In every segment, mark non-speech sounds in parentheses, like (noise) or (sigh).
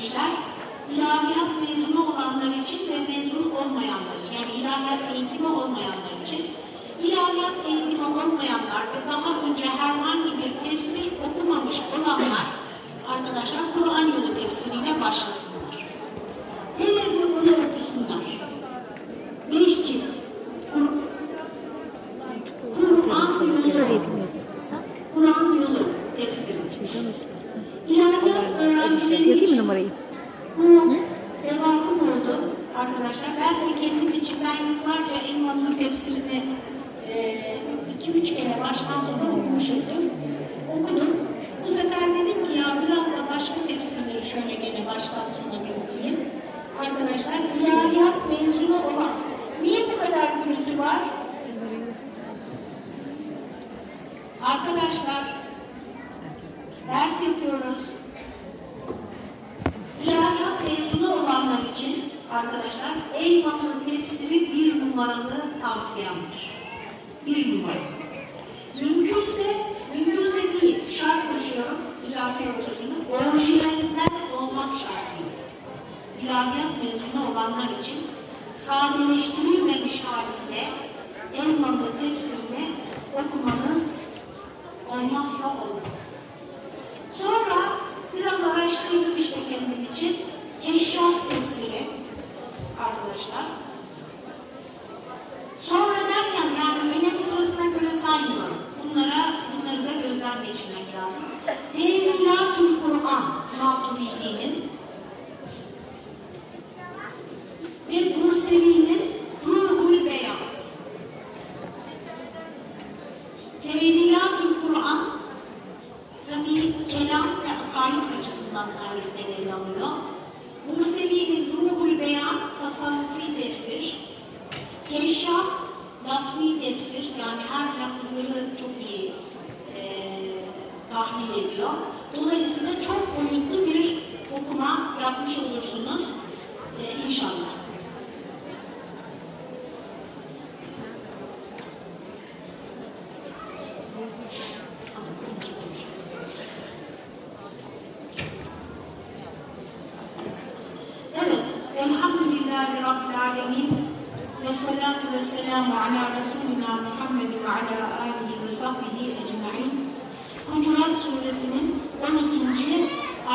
vermişler. İlahiyat mezunu olanlar için ve mezun olmayanlar için, yani ilahiyat eğitimi olmayanlar için, ilahiyat eğitimi olmayanlar ve daha önce herhangi bir tefsir okumamış olanlar, arkadaşlar Kur'an yolu tefsiriyle başlasın. Arkadaşlar ders yapıyoruz. İlahiya mezunu olanlar için arkadaşlar en Eyvah'ın tefsiri bir numaralı tavsiyemdir. Bir numaralı. TV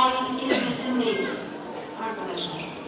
yarın ikinci resimdeyiz arkadaşlar.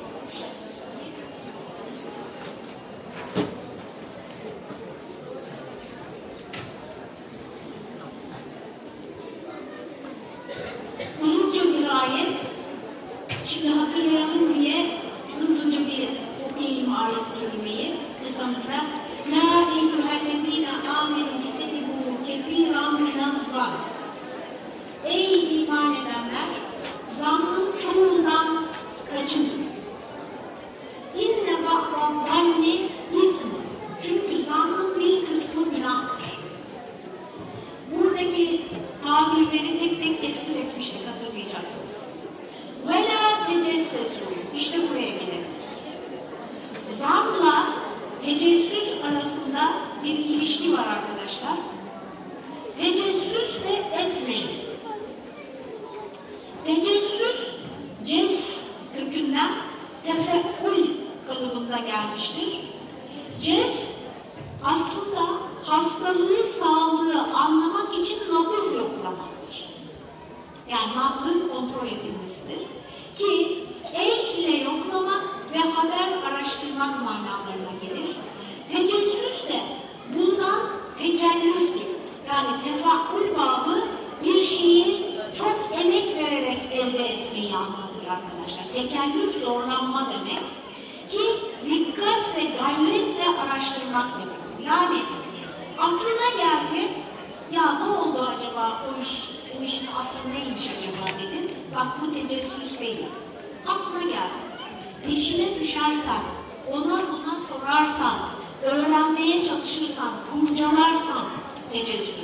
öğrenmeye çalışırsan, kurcalarsan ne tecessüs.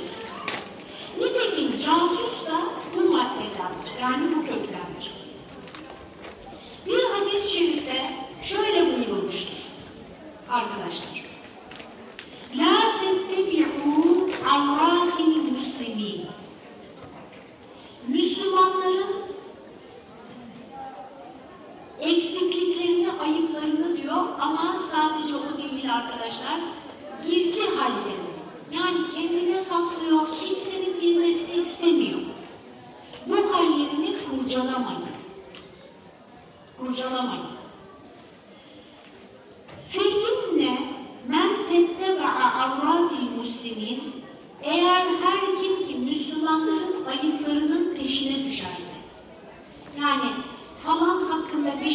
Nitekim Cansu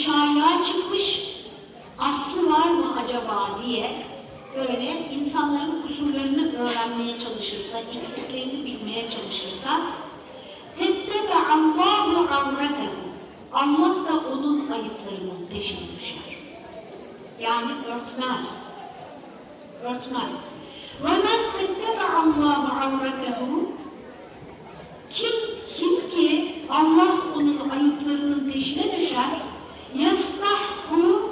şaya çıkmış, aslı var mı acaba diye böyle insanların kusurlarını öğrenmeye çalışırsa, eksiklerini bilmeye çalışırsa, tettebe Allahu avretehu. Allah da onun ayıplarının peşine düşer. Yani örtmez. Örtmez. Ve men tettebe Allahu avretehu. Kim, kim ki Allah onun ayıplarının peşine düşer, yeftahu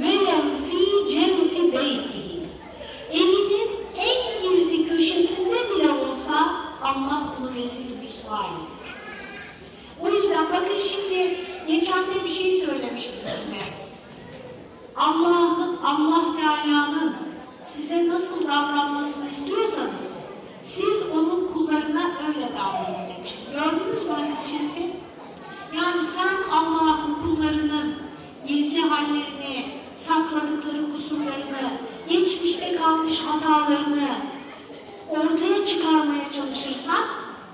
velev fi cevfi beytihi. Evinin en gizli köşesinde bile olsa Allah onu rezil rüsva eder. O yüzden bakın şimdi geçen de bir şey söylemiştim size. Allah'ın, Allah Teala'nın size nasıl davranmasını istiyorsanız siz onun kullarına öyle davranın demiştim. Şerifi? Yani sen Allah'ın kullarının gizli hallerini, sakladıkları kusurlarını, geçmişte kalmış hatalarını ortaya çıkarmaya çalışırsan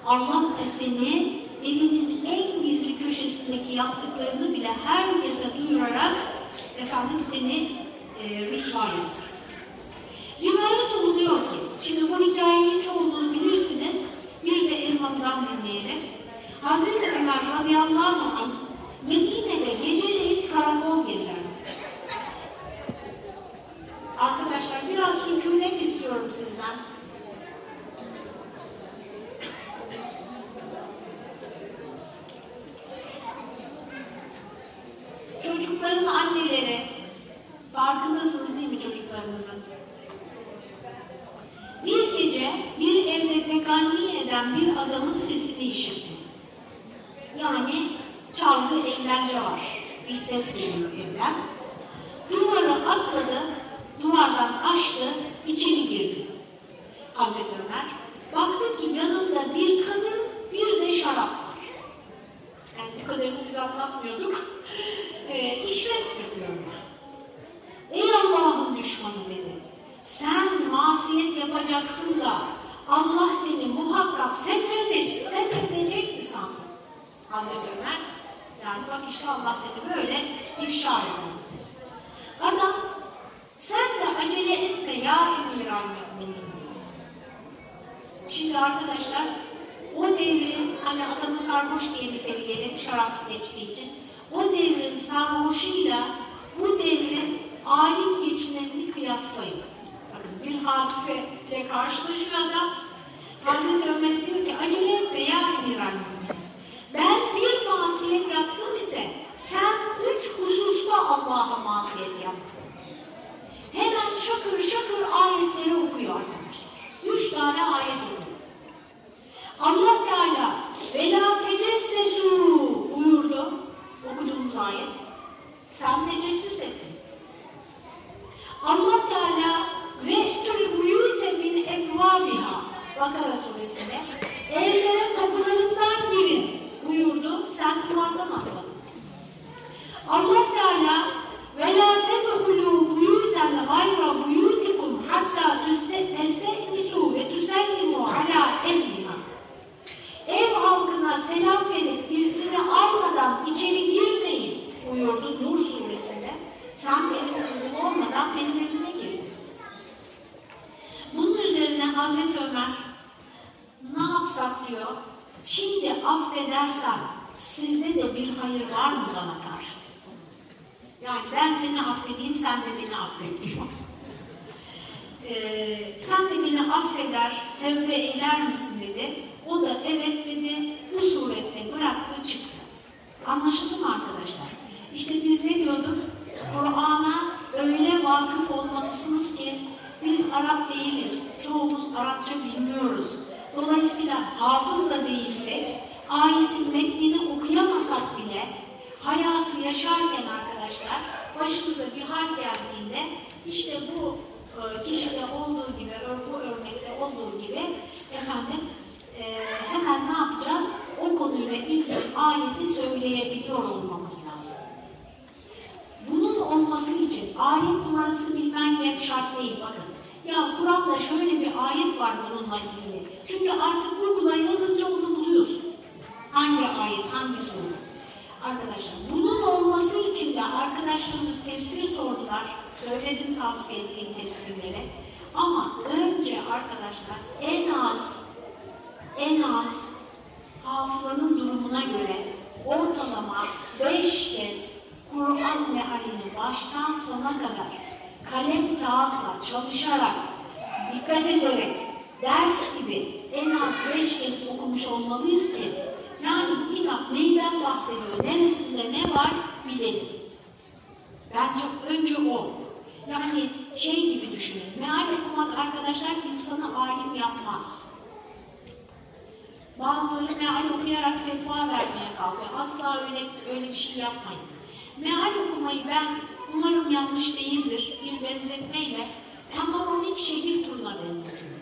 Allah da seni evinin en gizli köşesindeki yaptıklarını bile herkese duyurarak efendim seni e, rüsva yapar. Rivayet olunuyor ki, şimdi bu hikayeyi çoğunuz bilirsiniz, bir de Elham'dan dinleyelim. Hazreti Ömer radıyallahu anh Medine'de geceleyin karakol gezerdi. Arkadaşlar biraz sükunet istiyorum sizden. Çocukların anneleri, farkındasınız değil mi çocuklarınızın? Bir gece bir evde tekanni eden bir adamın sesini işitti. Yani çalgı, eğlence var. Bir ses geliyor evden. Duvarı atladı, duvardan açtı, içeri girdi. Hazreti Ömer baktı ki yanında bir kadın, bir de şarap var. Yani bu kadarını biz anlatmıyorduk. (laughs) e, işlet yapıyorlar. Ey Allah'ın düşmanı dedi. Sen masiyet yapacaksın da Allah seni muhakkak setredecek, setredecek? Hazreti Ömer, yani bak işte Allah seni böyle ifşa ediyor. Adam, sen de acele etme ya emir müminin diyor. Şimdi arkadaşlar, o devrin, hani adamı sarhoş diye niteleyelim, şarap geçtiği için, o devrin sarhoşuyla bu devrin alim geçinenini kıyaslayın. Bakın bir hadiseyle karşılaşıyor adam. Hazreti Ömer'e diyor ki acele etme ya emir Ben bir masiyet yaptım ise sen üç hususta Allah'a masiyet yaptın. Hemen şakır şakır ayetleri okuyor arkadaşlar. Üç tane ayet okuyor. Allah Teala vela tecessesu buyurdu. Okuduğumuz ayet. Sen tecessüs ettin. Allah Teala vehtül buyute min ekvabiha Bakara suresinde evlere kapılarından girin buyurdu. Sen duvardan atladın. Allah Teala ve la tedhulu buyuten gayra buyutikum hatta testehnisu ve tusellimu ala ehliha. Ev halkına selam verip iznini almadan içeri girmeyin buyurdu Nur suresinde. Sen benim iznim olmadan benim evime girdin. Bunun üzerine Hazreti Ömer ne yapsak diyor. Şimdi affedersem sizde de bir hayır var mı bana? Yani ben seni affedeyim, sen de beni affet diyor. Sen de beni affeder, tevbe eyler misin dedi. O da evet dedi, bu surette bıraktı çıktı. Anlaşıldı mı arkadaşlar? İşte biz ne diyorduk? Kur'an'a öyle vakıf olmalısınız ki biz Arap değiliz. Çoğumuz Arapça bilmiyoruz. Dolayısıyla hafız da değilsek, ayetin metnini okuyamasak bile hayatı yaşarken arkadaşlar başımıza bir hal geldiğinde işte bu e, kişide olduğu gibi, bu örnekte olduğu gibi efendim e, hemen ne yapacağız? O konuyla ilgili ayeti söyleyebiliyor olmamız lazım. olması için ayet numarasını bilmen gerek şart değil bakın. Ya Kur'an'da şöyle bir ayet var bununla ilgili. Çünkü artık Google'a yazınca onu buluyorsun. Hangi ayet, hangi soru? Arkadaşlar bunun olması için de arkadaşlarımız tefsir sordular. Söyledim tavsiye ettiğim tefsirlere. Ama önce arkadaşlar en az en az hafızanın durumuna göre ortalama beş kez Kur'an mealini baştan sona kadar kalem kağıtla çalışarak, dikkat ederek, ders gibi en az beş kez okumuş olmalıyız ki yani kitap neyden bahsediyor, neresinde ne var bilelim. Bence önce o. Yani şey gibi düşünün, meal okumak arkadaşlar insanı alim yapmaz. Bazıları meal okuyarak fetva vermeye kalkıyor. Asla öyle, öyle bir şey yapmayın. Meal okumayı ben umarım yanlış değildir bir benzetmeyle panoramik şehir turuna benzetiyorum.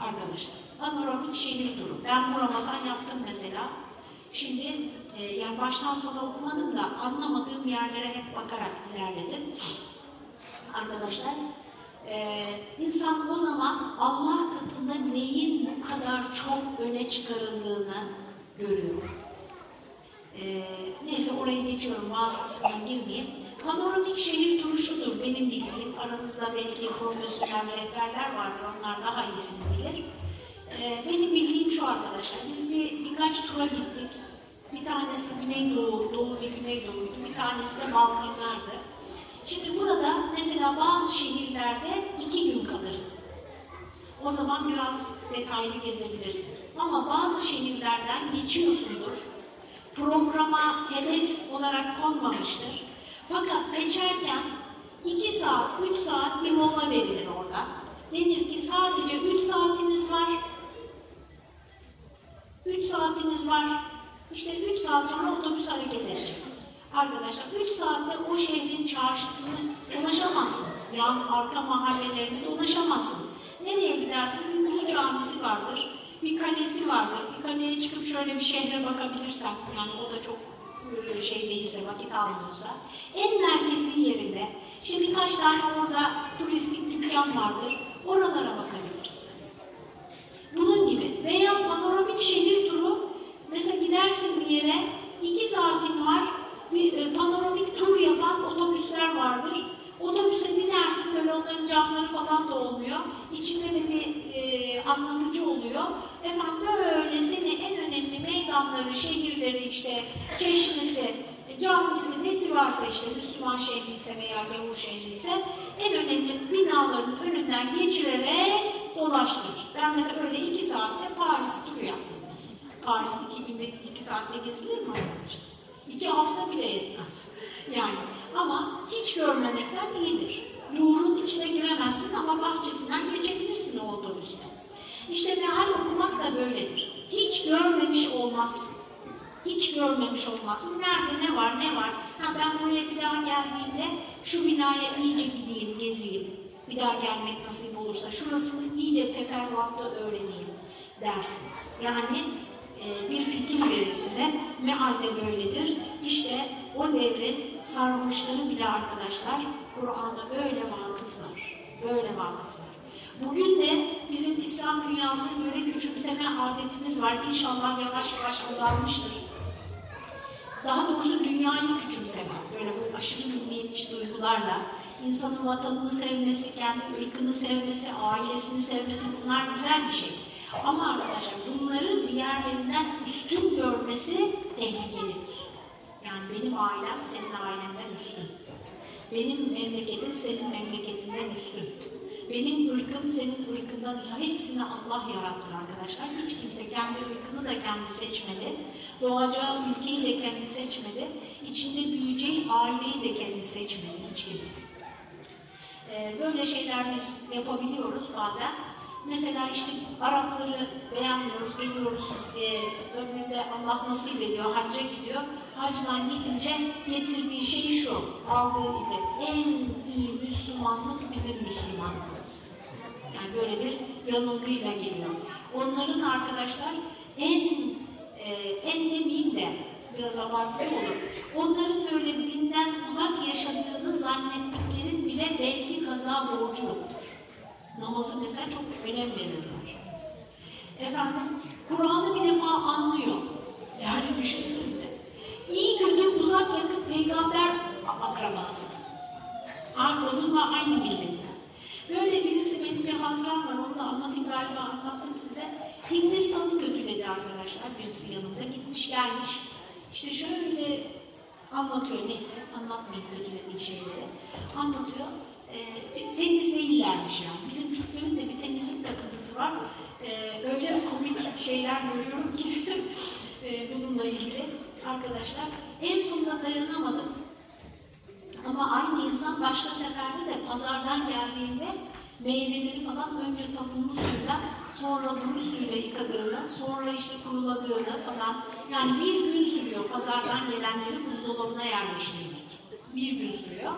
Arkadaşlar panoramik şehir turu. Ben bu Ramazan yaptım mesela. Şimdi e, yani baştan sona okumadım da anlamadığım yerlere hep bakarak ilerledim. Arkadaşlar ee, insan o zaman Allah katında neyin bu kadar çok öne çıkarıldığını görüyor. Ee, neyse oraya geçiyorum, bazı kısmına girmeyeyim. Panoramik şehir turu şudur, benim bildiğim, aranızda belki profesyonel rehberler vardır, onlar daha iyisini bilir. Ee, benim bildiğim şu arkadaşlar, biz bir birkaç tura gittik. Bir tanesi Güneydoğu, Doğu ve Güneydoğu'ydu, bir tanesi de Balkanlardı. Şimdi burada mesela şehirlerde iki gün kalırsın. O zaman biraz detaylı gezebilirsin. Ama bazı şehirlerden geçiyorsundur. Programa hedef olarak konmamıştır. Fakat geçerken iki saat, üç saat bir mola verilir orada. Denir ki sadece üç saatiniz var. Üç saatiniz var. İşte üç saat sonra otobüs hareket edecek. Arkadaşlar 3 saatte o şehrin çarşısını dolaşamazsın. Yani arka mahallelerinde dolaşamazsın. Nereye gidersin? Bir Ulu camisi vardır, bir kalesi vardır. Bir kaleye çıkıp şöyle bir şehre bakabilirsen, yani o da çok e, şey değilse, vakit almıyorsa. En merkezi yerinde, işte birkaç tane orada turistik dükkan vardır. Oralara bakabilirsin. Bunun gibi. Veya panoramik şehir turu, mesela gidersin bir yere, iki saatin var, bir e, panoramik tur yapan otobüsler vardır. Otobüse binersin böyle onların camları falan da olmuyor. İçinde de bir e, anlatıcı oluyor. Efendim böyle seni en önemli meydanları, şehirleri işte çeşmesi, camisi nesi varsa işte Müslüman şehri ise veya gavur şehri ise en önemli binaların önünden geçirerek dolaştırır. Ben mesela öyle iki saatte Paris turu yaptım mesela. Paris iki günde iki saatte gezilir mi arkadaşlar? İki hafta bile yetmez. Yani ama hiç görmemekten iyidir. Louvre'un içine giremezsin ama bahçesinden geçebilirsin o otobüste. İşte meal okumak da böyledir. Hiç görmemiş olmazsın. Hiç görmemiş olmazsın. Nerede ne var ne var. Ha ben buraya bir daha geldiğimde şu binaya iyice gideyim, gezeyim. Bir daha gelmek nasip olursa şurasını iyice teferruatta öğreneyim dersiniz. Yani e, bir fikir verir size. Meal de böyledir. İşte o devrin sarhoşları bile arkadaşlar Kur'an'a öyle vakıflar. Böyle vakıflar. Bugün de bizim İslam dünyasını böyle küçümseme adetimiz var. İnşallah yavaş yavaş azalmıştır. Daha doğrusu dünyayı küçümseme, böyle bu aşırı milliyetçi duygularla insanın vatanını sevmesi, kendi ırkını sevmesi, ailesini sevmesi bunlar güzel bir şey. Ama arkadaşlar bunları diğerlerinden üstün görmesi tehlikelidir. Yani benim ailem senin ailenden üstün. Benim memleketim senin memleketinden üstün. Benim ırkım senin ırkından. Hepsini Allah yarattı arkadaşlar. Hiç kimse kendi ırkını da kendi seçmedi. Doğacağı ülkeyi de kendi seçmedi. İçinde büyüyeceği aileyi de kendi seçmedi. Hiç kimse. Ee, böyle şeyler biz yapabiliyoruz bazen. Mesela işte Arapları beğenmiyoruz, geliyoruz, e, ömründe Allah nasip ediyor, hacca gidiyor. Hacdan gelince getirdiği şey şu, aldığı ibret. En iyi Müslümanlık bizim Müslümanlığımız. Yani böyle bir yanılgıyla geliyor. Onların arkadaşlar en, e, en demeyeyim de biraz abartılı olur. Onların böyle dinden uzak yaşadığını zannettiklerin bile belki kaza borcu. Namazı mesela çok önem verirler. Efendim, Kur'an'ı bir defa anlıyor. Yani düşünsenize. İyi kötü uzak yakın peygamber akrabası. Onunla aynı milletten. Böyle birisi benim bir hatıram var, onu da anlatayım galiba anlattım size. Hindistan'ı kötüledi arkadaşlar, birisi yanımda gitmiş gelmiş. İşte şöyle anlatıyor neyse, anlatmayayım kötülediği şeyleri. Anlatıyor. E, değillermiş yani. Bizim Türklerin de bir temizlik takıntısı var. E, öyle komik şeyler görüyorum ki (laughs) e, bununla ilgili arkadaşlar. En sonunda dayanamadım. Ama aynı insan başka seferde de pazardan geldiğinde meyveleri falan önce sabunlu suyla, sonra duru suyla yıkadığını, sonra işte kuruladığını falan. Yani bir gün sürüyor pazardan gelenleri buzdolabına yerleştirmek. Bir gün sürüyor.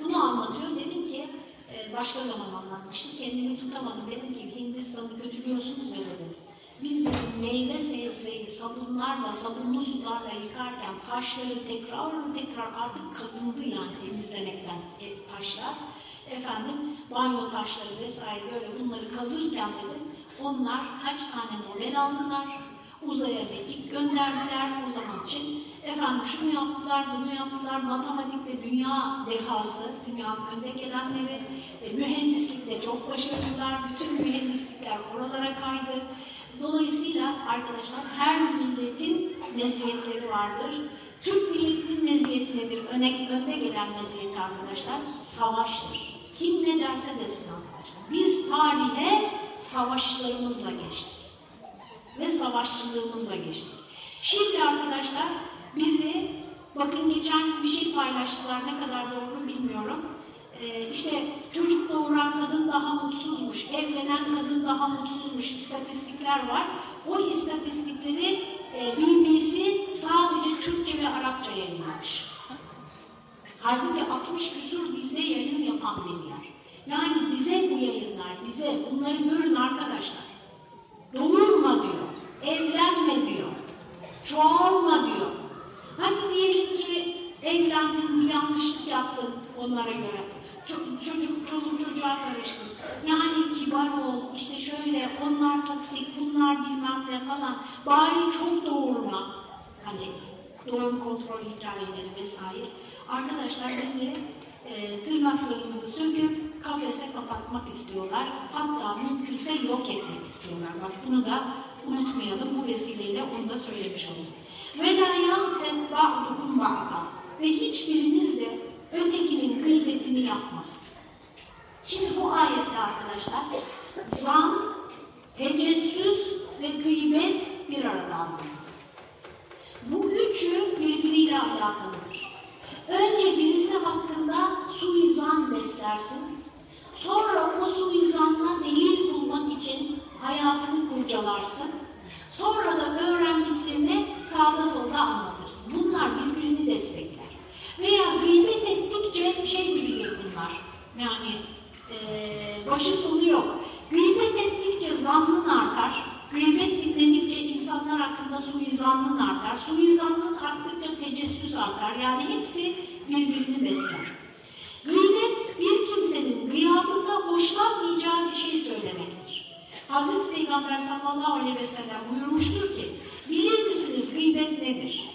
Bunu anlatıyor. Dedim başka zaman anlatmıştım. Kendimi tutamadım. Dedim ki Hindistan'ı kötülüyorsunuz ya dedim. Biz meyve sebzeyi sabunlarla, sabunlu sularla yıkarken taşları tekrar tekrar artık kazındı yani temizlemekten e, taşlar. Efendim banyo taşları vesaire böyle bunları kazırken dedim onlar kaç tane model aldılar, uzaya mekik gönderdiler o zaman için. Efendim şunu yaptılar, bunu yaptılar, matematikte dünya dehası, dünyanın önde gelenleri, e, mühendislikte çok başarılılar, bütün mühendislikler oralara kaydı. Dolayısıyla arkadaşlar her milletin meziyetleri vardır. Türk milletinin meziyeti nedir? Öne, önde gelen meziyeti arkadaşlar savaştır. Kim ne derse desin arkadaşlar. Biz tarihe savaşlarımızla geçtik. Ve savaşçılığımızla geçtik. Şimdi arkadaşlar bizi, bakın geçen bir şey paylaştılar ne kadar doğru bilmiyorum. Ee, işte çocuk doğuran kadın daha mutsuzmuş, evlenen kadın daha mutsuzmuş istatistikler var. O istatistikleri e, BBC sadece Türkçe ve Arapça yayınlamış. Halbuki 60 küsur dilde yayın yapan bir yer. Yani bize bu yayınlar, bize bunları görün arkadaşlar. Doğurma diyor, evlenme diyor, çoğalma diyor. Hadi diyelim ki evlendin, bir yanlışlık yaptın onlara göre. Çocuk, çocuk, karıştın. Yani kibar ol, işte şöyle, onlar toksik, bunlar bilmem ne falan. Bari çok doğurma. Hani doğum kontrol hikayeleri vesaire. Arkadaşlar bizi e, tırnaklarımızı söküp kafese kapatmak istiyorlar. Hatta mümkünse yok etmek istiyorlar. Bak bunu da unutmayalım. Bu vesileyle onu da söylemiş oldum. Ve la yâhten ba'dukum ba'da. Ve hiçbiriniz de ötekinin gıybetini yapmasın. Şimdi bu ayette arkadaşlar zan, tecessüs ve gıybet bir arada anlatılır. Bu üçü birbiriyle alakalıdır. Önce birisi hakkında suizan beslersin. Sonra o suizanla delil bulmak için hayatını kurcalarsın. Sonra da öğrendiklerini sağda solda anlatırsın. Bunlar birbirini destekler. Veya gıybet ettikçe şey gibidir bunlar. Yani e, başı sonu yok. Gıybet ettikçe zannın artar. Gıybet dinledikçe insanlar hakkında suizanlın artar. Suizanlın arttıkça tecessüs artar. Yani hepsi birbirini besler. Gıybet bir kimsenin gıyabında hoşlanmayacağı bir şey söylemektir. Hazreti Peygamber sallallahu aleyhi ve sellem buyurmuştur ki, bilir misiniz gıybet nedir?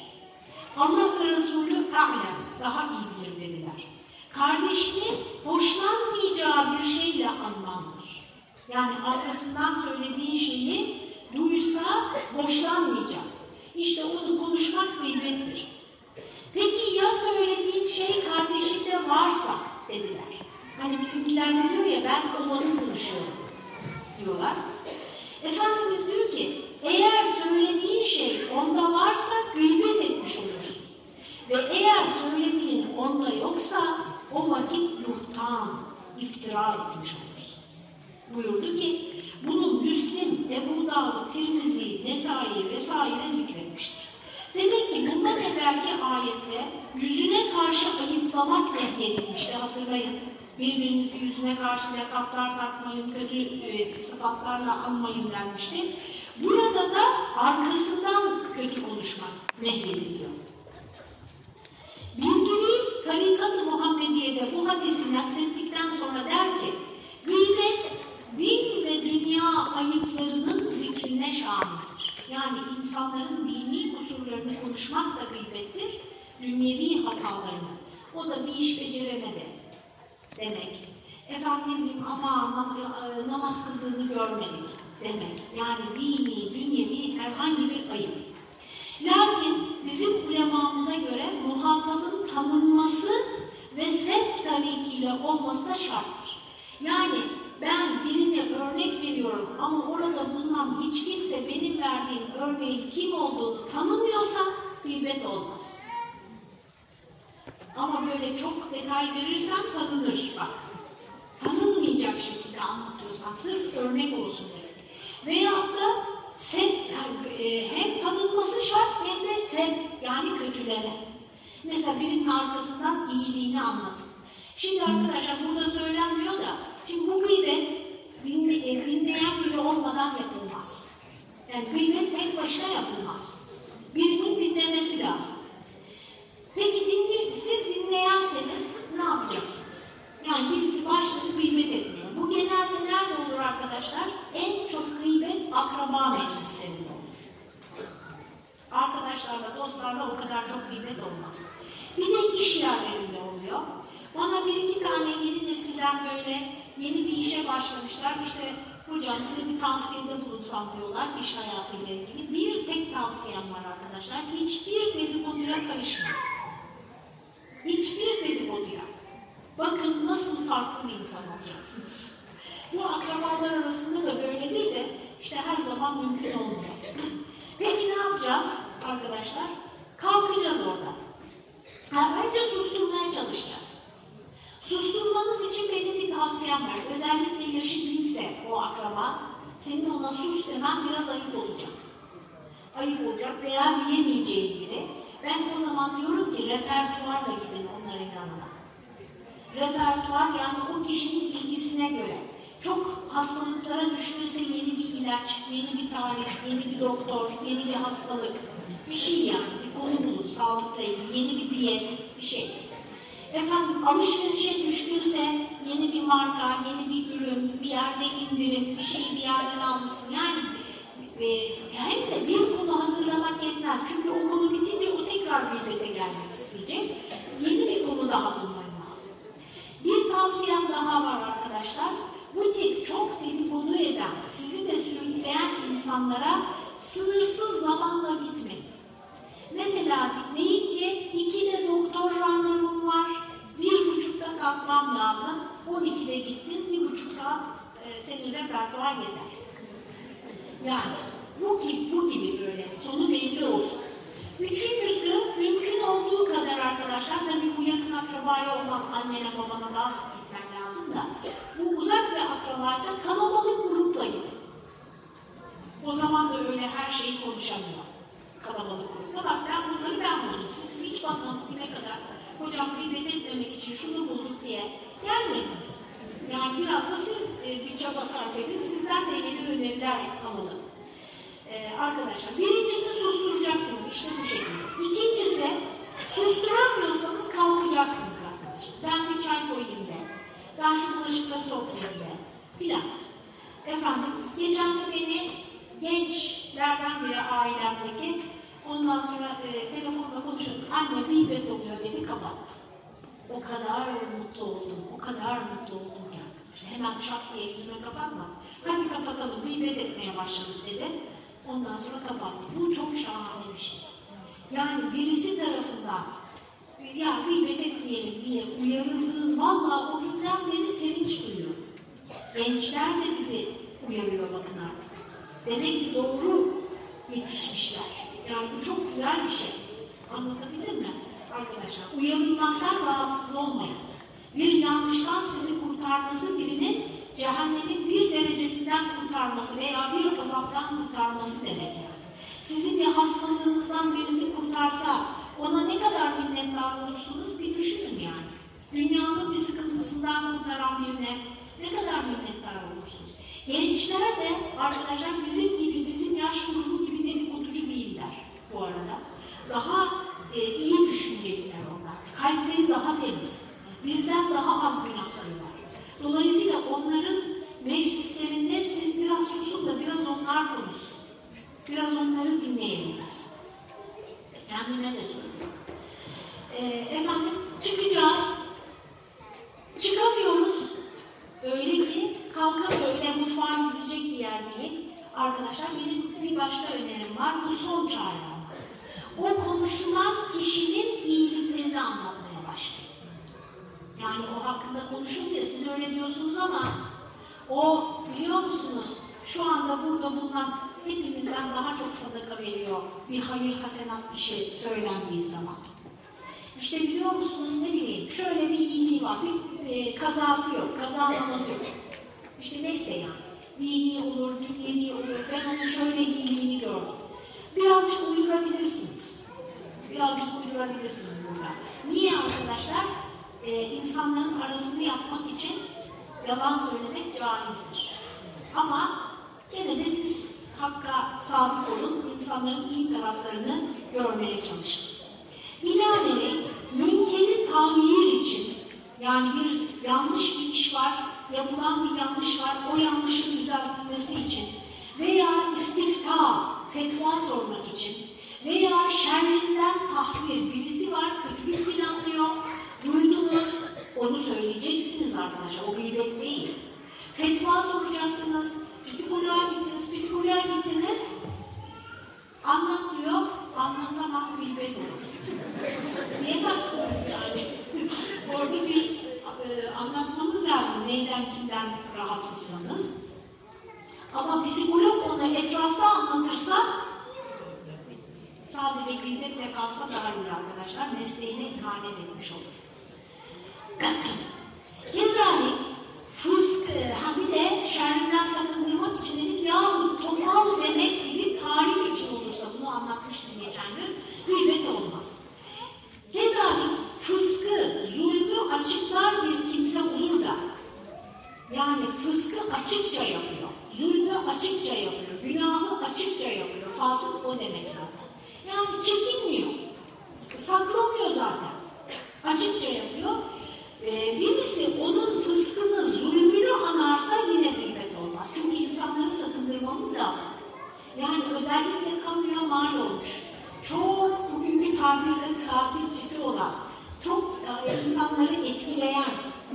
Allah ve Resulü alem, daha iyi bilir dediler. Kardeşini hoşlanmayacağı bir şeyle anmandır. Yani arkasından söylediğin şeyi duysa hoşlanmayacak. İşte onu konuşmak gıybettir. Peki ya söylediğin şey kardeşinde varsa dediler. Hani bizimkiler de diyor ya ben olanı konuşuyorum diyorlar. Efendimiz diyor ki eğer söylediğin şey onda varsa gıybet etmiş olursun. Ve eğer söylediğin onda yoksa o vakit muhtan, iftira etmiş olursun. Buyurdu ki bunu Müslim, Ebu Davud, Tirmizi, Nesai vesaire zikretmiştir. Demek ki bundan evvelki ayette yüzüne karşı ayıplamak nehyedilmişti hatırlayın. Birbirinizi yüzüne karşı lakaplar takmayın, kötü e, sıfatlarla anmayın denmişti. Burada da arkasından kötü konuşmak nehyediliyor. Bilgili Tarikat-ı Muhammediye'de bu hadisi naklettikten sonra der ki, gıybet din ve dünya ayıplarının zikrine şamildir. Yani insanların dini kusurlarını konuşmak da gıybettir, dünyevi hatalarını. O da bir iş beceremedi demek. Efendim ama e, namaz kıldığını görmedik demek. Yani dini, dünyevi herhangi bir ayıp. Lakin bizim ulemamıza göre muhatabın tanınması ve sevk tarikiyle olması da şarttır. Yani ben birine örnek veriyorum ama orada bulunan hiç kimse benim verdiğim örneğin kim olduğunu tanımıyorsa gıybet olmaz. Ama böyle çok detay verirsem tanınır bak. Tanınmayacak şekilde anlatıyorsan sırf örnek olsun diye. Veyahut da sen, e, hem tanınması şart hem de sen yani kötüleme. Mesela birinin arkasından iyiliğini anlatın. Şimdi arkadaşlar burada söylenmiyor da şimdi bu gıybet dinle, e, dinleyen biri olmadan yapılmaz. Yani gıybet tek başına yapılmaz. Birinin dinlemesi lazım. Peki dinli, siz dinleyenseniz ne yapacaksınız? Yani birisi başladı gıybet etmeye. Bu genelde nerede olur arkadaşlar? En çok gıybet akraba meclislerinde olur. Arkadaşlarla, dostlarla o kadar çok gıybet olmaz. Bir de iş yerlerinde oluyor. Bana bir iki tane yeni nesilden böyle yeni bir işe başlamışlar. İşte hocam bize bir tavsiyede bulunsam diyorlar iş hayatıyla ilgili. Bir tek tavsiyem var arkadaşlar. Hiçbir dedikoduya karışmayın. Hiçbir dedikoduya. Bakın nasıl farklı bir insan olacaksınız. Bu akrabalar arasında da böyledir de işte her zaman mümkün olmuyor. Peki ne yapacağız arkadaşlar? Kalkacağız oradan. Ha, önce susturmaya çalışacağız. Susturmanız için benim bir tavsiyem var. Özellikle yaşı büyükse o akraba, senin ona sus demen biraz ayıp olacak. Ayıp olacak veya diyemeyeceğin biri. Ben o zaman diyorum ki repertuarla gidin onların yanına. Repertuar yani o kişinin ilgisine göre. Çok hastalıklara düştüyse yeni bir ilaç, yeni bir tarih, yeni bir doktor, yeni bir hastalık. Bir şey yani, bir konu bulur sağlıkla ilgili, yeni bir diyet, bir şey. Efendim alışverişe düştüyse yeni bir marka, yeni bir ürün, bir yerde indirim, bir şeyi bir yerden almışsın. Yani e, hem de bir konu hazırlamak yetmez. Çünkü o konu bitince o tekrar gıybete gelmek isteyecek. Yeni bir konu daha bulman lazım. Bir tavsiyem daha var arkadaşlar. Bu tip çok dedikodu eden, sizi de sürükleyen insanlara sınırsız zamanla gitmeyin. Mesela deyin ki ikide doktor randevum var, bir buçukta kalkmam lazım, 12'de gittin, bir buçuk saat e, senin repertuar yeter. Yani bu gibi, bu gibi böyle sonu belli olsun. Üçüncüsü mümkün olduğu kadar arkadaşlar, tabii bu yakın akrabaya olmaz, annene babana daha sık gitmen lazım da, bu uzak bir akrabaysa kalabalık grupla gidin. O zaman da öyle her şeyi konuşamıyor kalabalık grupta. Bak ben bunları ben buldum, siz hiç bakmadık ne kadar hocam gıybet etmemek için şunu bulduk diye gelmediniz. Yani biraz da siz e, bir çaba sarf edin, sizden de yeni öneriler alalım. Ee, arkadaşlar, birincisi susturacaksınız, işte bu şekilde. İkincisi, susturamıyorsanız kalkacaksınız arkadaşlar. Ben bir çay koyayım de, ben şu bulaşıkları toplayayım de, filan. Efendim, geçen de beni gençlerden biri ailemdeki, ondan sonra e, telefonda konuşuyorduk, anne gıybet oluyor dedi, kapattı. O kadar mutlu oldum, o kadar mutlu oldum ki arkadaşlar. Hemen şak diye yüzüme kapatma. Hadi kapatalım, gıybet etmeye başladık dedi. Ondan sonra kapattı. Bu çok şahane bir şey. Yani birisi tarafından ya gıybet etmeyelim diye uyarıldığın vallahi o günden beri sevinç duyuyorum. Gençler de bizi uyarıyor bakın artık. Demek ki doğru yetişmişler. Yani bu çok güzel bir şey. Anlatabildim mi? Arkadaşlar uyarılmaktan rahatsız olmayın. Bir yanlıştan sizi kurtarması birinin cehennemin bir derecesinden kurtarması veya bir azaptan kurtarması demek yani. Sizi bir hastalığınızdan birisi kurtarsa ona ne kadar minnettar olursunuz bir düşünün yani. Dünyanın bir sıkıntısından kurtaran birine ne kadar minnettar olursunuz. Gençler de arkadaşlar bizim gibi, bizim yaş grubu gibi dedikoducu değiller bu arada. Daha sorunları dinleyemeyiz. Kendime de söylüyorum. Ee, efendim çıkacağız. Çıkamıyoruz. Öyle ki kalka böyle mutfağa gidecek bir yer değil. Arkadaşlar benim bir başka önerim var. Bu son çağrım. O konuşulan kişinin iyiliklerini anlatmaya başlayın. Yani o hakkında konuşulmuyor. Siz öyle diyorsunuz ama o biliyor musunuz şu anda burada bulunan hepimizden daha çok sadaka veriyor. Bir hayır hasenat bir şey söylendiği zaman. İşte biliyor musunuz ne bileyim şöyle bir iyiliği var, bir e, kazası yok, kazanlaması yok. İşte neyse yani. Dini olur, dünyevi olur, ben onun şöyle iyiliğini gördüm. Birazcık uydurabilirsiniz. Birazcık uydurabilirsiniz burada. Niye arkadaşlar? Ee, insanların arasını yapmak için yalan söylemek caizdir. Ama gene de siz hakka sadık olun, insanların iyi taraflarını görmeye çalışın. Binaenaleyh münkeri tamir için yani bir yanlış bir iş var, yapılan bir yanlış var, o yanlışın düzeltilmesi için veya istifta, fetva sormak için veya şerrinden tahzir, birisi var kötülük planlıyor, duydunuz, onu söyleyeceksiniz arkadaşlar, o gıybet değil. Fetva soracaksınız, psikoloğa gittiniz, psikoloğa gittiniz, anlatmıyor, anlatamam gıybet olur. Diyemezsiniz yani. Orada bir e, anlatmanız lazım kimden rahatsızsanız. Ama psikolog onu etrafta anlatırsa sadece gıybetle kalsa daha iyi arkadaşlar. Mesleğine ihanet etmiş olur. (clears throat) Kezalik fısk, e, ha bir de şerrinden sakındırmak için dedik yahut topal demek gibi tarif için olursa bunu anlatmıştım geçen gün. Gıybet olmaz. Kezalik fıskı, zulmü açıklar bir kimse olur da yani fıskı açıkça yapıyor, zulmü açıkça yapıyor, günahı açıkça yapıyor. Fasık o demek zaten. Yani çekinmiyor, saklamıyor zaten. Açıkça yapıyor. Ee, birisi onun fıskını, zulmünü anarsa yine gıybet olmaz. Çünkü insanları sakındırmamız lazım. Yani özellikle kamuya mal olmuş, tabirle takipçisi olan, çok e, insanları etkileyen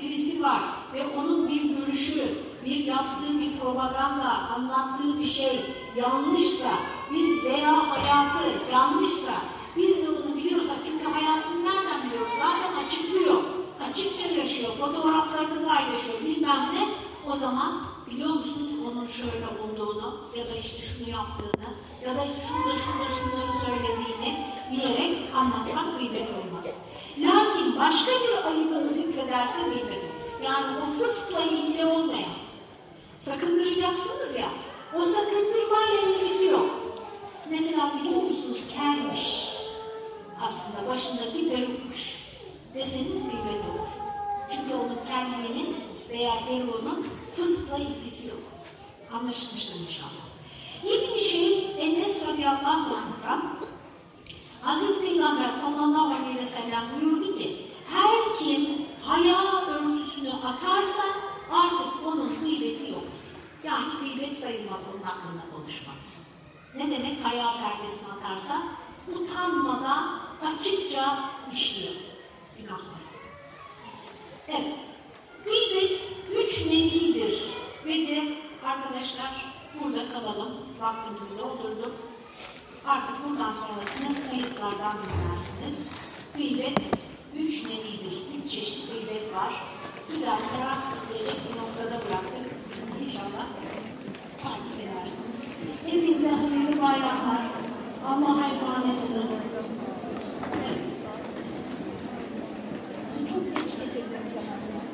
birisi var ve onun bir görüşü, bir yaptığı bir propaganda, anlattığı bir şey yanlışsa, biz veya hayatı yanlışsa, biz de onu biliyorsak, çünkü hayatını nereden biliyoruz? Zaten açıklıyor, açıkça yaşıyor, fotoğraflarını paylaşıyor, bilmem ne. O zaman biliyor musunuz onun şöyle olduğunu ya da işte şunu yaptığını ya da işte şurada şurada şunları söylediğini diyerek anlatmak gıybet olmaz. Lakin başka bir ayıbını zikrederse gıybet. Yani o fıskla ilgili olmayan, sakındıracaksınız ya, o sakındırmayla ilgisi yok. Mesela biliyor musunuz kelmiş aslında başındaki perukmuş deseniz gıybet olur. Çünkü onun kelliğinin veya peruğunun fıskla ilgisi yok. Anlaşılmıştır inşallah. İlk bir şey Enes radıyallahu anh'tan Hazreti Peygamber sallallahu aleyhi ve sellem buyurdu ki her kim haya örtüsünü atarsa artık onun gıybeti yoktur. Yani gıybet sayılmaz onun hakkında konuşmanız. Ne demek haya perdesini atarsa? Utanmadan açıkça işliyor günahlar. Evet. Gıybet üç nevidir ve de arkadaşlar burada kalalım. Vaktimizi doldurduk. Artık buradan sonrasını kayıtlardan dinlersiniz. Gıybet üç nevidir. Üç çeşit gıybet var. Güzel karar diyerek bir noktada bıraktık. İnşallah takip edersiniz. Hepinize hayırlı bayramlar. Allah'a emanet olun. Çok geç getirdiniz efendim.